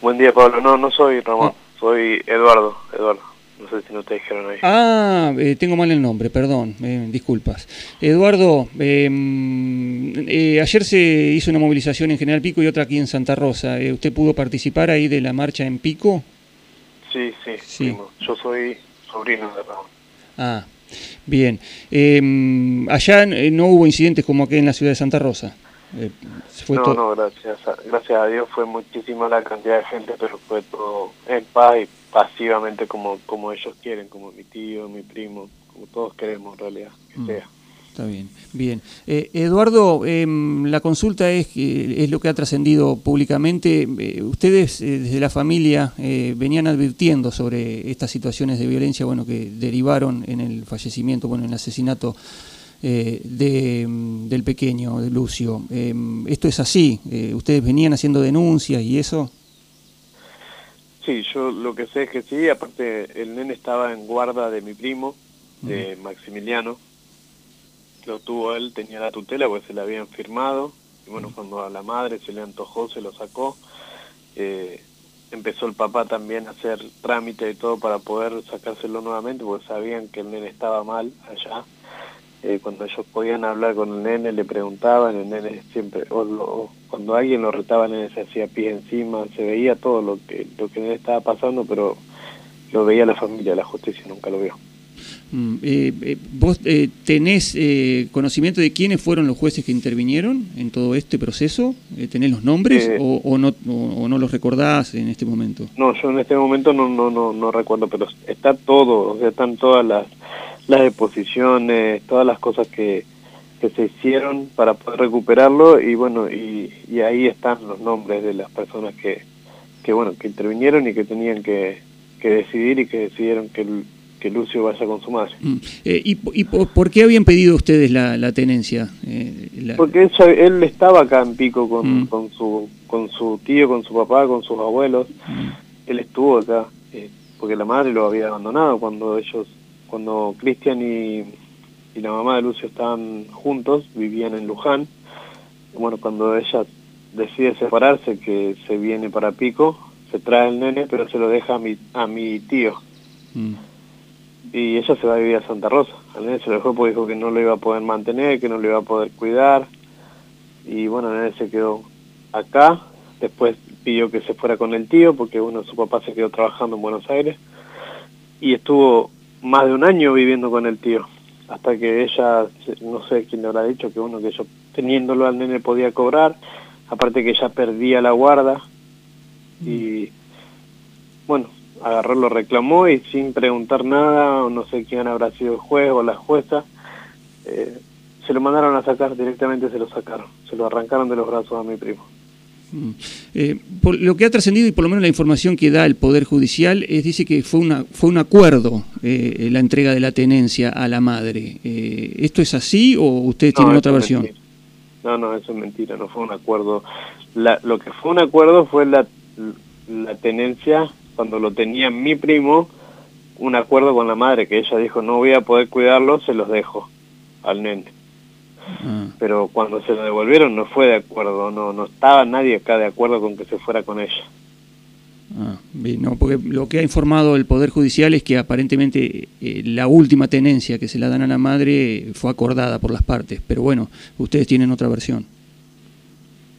Buen día, Pablo. No, no soy Ramón, soy Eduardo. Eduardo. No sé si no te dijeron ahí. Ah, eh, tengo mal el nombre, perdón, eh, disculpas. Eduardo, em, eh, ayer se hizo una movilización en General Pico y otra aquí en Santa Rosa. ¿Usted pudo participar ahí de la marcha en Pico? Sí, sí, sí. Yo soy sobrino de Ramón. Ah, bien. Em, allá no hubo incidentes como aquí en la ciudad de Santa Rosa. No, no, gracias gracias a Dios fue muchísima la cantidad de gente, pero fue todo en paz y pasivamente como, como ellos quieren, como mi tío, mi primo, como todos queremos en realidad que mm, sea. Está bien, bien. Eh, Eduardo, em, la consulta es, es lo que ha trascendido públicamente. Eh, ustedes eh, desde la familia venían advirtiendo sobre estas situaciones de violencia, bueno, que derivaron en el fallecimiento, bueno, en el asesinato de, em, del pequeño, de Lucio. Em, ¿Esto es así? ¿Ustedes venían haciendo denuncias y eso? Sí, yo lo que sé es que sí, aparte el nene estaba en guarda de mi primo, de Maximiliano, lo tuvo él, tenía la tutela porque se le habían firmado, y bueno, cuando a la madre se le antojó, se lo sacó, eh, empezó el papá también a hacer trámite y todo para poder sacárselo nuevamente porque sabían que el nene estaba mal allá, eh, cuando ellos podían hablar con el nene, le preguntaban, el nene siempre, o, cuando alguien lo retaba, el nene se hacía pie encima, se veía todo lo que, lo que le estaba pasando, pero lo veía la familia, la justicia nunca lo vio. Mm, eh, eh, ¿Vos tenés conocimiento de quiénes fueron los jueces que intervinieron en todo este proceso? ¿Tenés los nombres o, no, o, no los recordás en este momento? No, yo en este momento no, no, no, no recuerdo, pero está todo, o sea, están todas las las deposiciones, todas las cosas que, que se hicieron para poder recuperarlo y bueno, y, y, ahí están los nombres de las personas que, que bueno, que intervinieron y que tenían que, que decidir y que decidieron que, que Lucio vaya con su madre. Mm. Eh, ¿Y, y por, qué habían pedido ustedes la, la tenencia? Eh, Porque él, él, estaba acá en Pico con, mm. con, su, con su tío, con su papá, con sus abuelos. Mm. Él estuvo acá, eh, porque la madre lo había abandonado cuando ellos cuando Cristian y, la mamá de Lucio estaban juntos, vivían en Luján. Bueno, cuando ella decide separarse, que se viene para Pico, se trae el nene, pero se lo deja a mi, a mi tío. Mm. Y ella se va a vivir a Santa Rosa. Al nene se lo dejó porque dijo que no lo iba a poder mantener, que no lo iba a poder cuidar. Y bueno, el nene se quedó acá. Después pidió que se fuera con el tío, porque bueno, su papá se quedó trabajando en Buenos Aires. Y estuvo más de un año viviendo con el tío, hasta que ella, no sé quién le habrá dicho, que uno que yo teniéndolo al nene podía cobrar, aparte que ella perdía la guarda, y bueno, agarró, lo reclamó y sin preguntar nada, no sé quién habrá sido el juez o la jueza, eh, se lo mandaron a sacar, directamente se lo sacaron, se lo arrancaron de los brazos a mi primo. Mm. Eh, por lo que ha trascendido y por lo menos la información que da el Poder Judicial es dice que fue una fue un acuerdo eh, la entrega de la tenencia a la madre. Eh, ¿Esto es así o ustedes tienen otra versión? No, no, eso es mentira, no fue un acuerdo. lo que fue un acuerdo fue la, la tenencia, cuando lo tenía mi primo, un acuerdo con la madre, que ella dijo, no voy a poder cuidarlo, se los dejo al nene. Ah. Pero cuando se lo devolvieron no fue de acuerdo, no, no estaba nadie acá de acuerdo con que se fuera con ella. Ah, bien, no, porque lo que ha informado el Poder Judicial es que aparentemente eh, la última tenencia que se la dan a la madre fue acordada por las partes, pero bueno, ustedes tienen otra versión.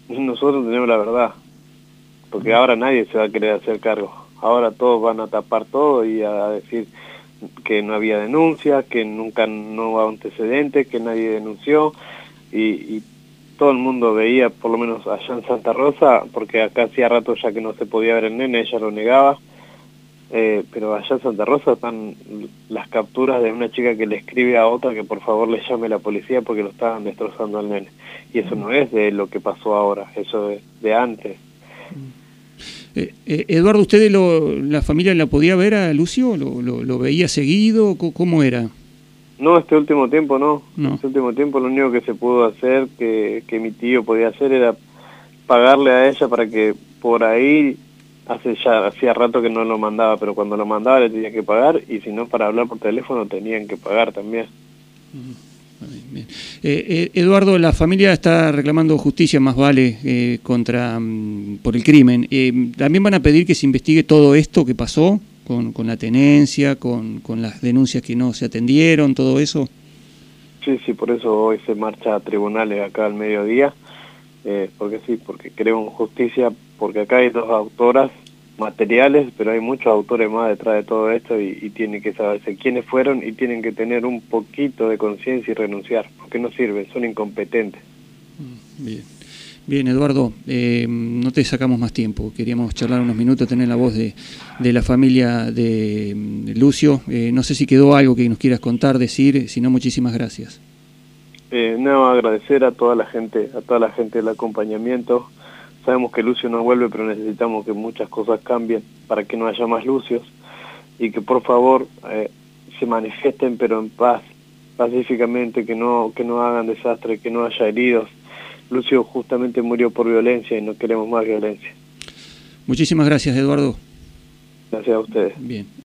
Nosotros tenemos la verdad, porque ahora nadie se va a querer hacer cargo. Ahora todos van a tapar todo y a decir que no había denuncia, que nunca no hubo antecedentes, que nadie denunció y, todo el mundo veía, por lo menos allá en Santa Rosa, porque acá hacía rato ya que no se podía ver el nene, ella lo negaba, eh, pero allá en Santa Rosa están las capturas de una chica que le escribe a otra que por favor le llame la policía porque lo estaban destrozando al nene. Y eso no es de lo que pasó ahora, eso es de antes. Eh, eh, Eduardo, ¿usted lo, la familia la podía ver a Lucio? ¿Lo, lo, veía seguido? ¿Cómo era? No, este último tiempo no. Este último tiempo lo único que se pudo hacer, que, que mi tío podía hacer, era pagarle a ella para que por ahí, hace ya hacía rato que no lo mandaba, pero cuando lo mandaba le tenía que pagar y si no para hablar por teléfono tenían que pagar también. Eh, Eduardo, la familia está reclamando justicia, más vale, contra mm, por el crimen. ¿También van a pedir que se investigue todo esto que pasó con, con la tenencia, con, las denuncias que no se atendieron, todo eso? Sí, sí, por eso hoy se marcha a tribunales acá al mediodía, eh, porque sí, porque queremos justicia, porque acá hay dos autoras materiales, pero hay muchos autores más detrás de todo esto y, y tienen que saberse quiénes fueron y tienen que tener un poquito de conciencia y renunciar, porque no sirven, son incompetentes. Mm, bien. Bien, Eduardo, eh, no te sacamos más tiempo. Queríamos charlar unos minutos, tener la voz de, de la familia de, Lucio. Eh, no sé si quedó algo que nos quieras contar, decir, si no, muchísimas gracias. Eh, no, agradecer a toda la gente, a toda la gente del acompañamiento. Sabemos que Lucio no vuelve, pero necesitamos que muchas cosas cambien para que no haya más Lucios y que por favor eh, se manifiesten, pero en paz, pacíficamente, que no, que no hagan desastre, que no haya heridos Lucio justamente murió por violencia y no queremos más violencia. Muchísimas gracias, Eduardo. Gracias a ustedes. Bien.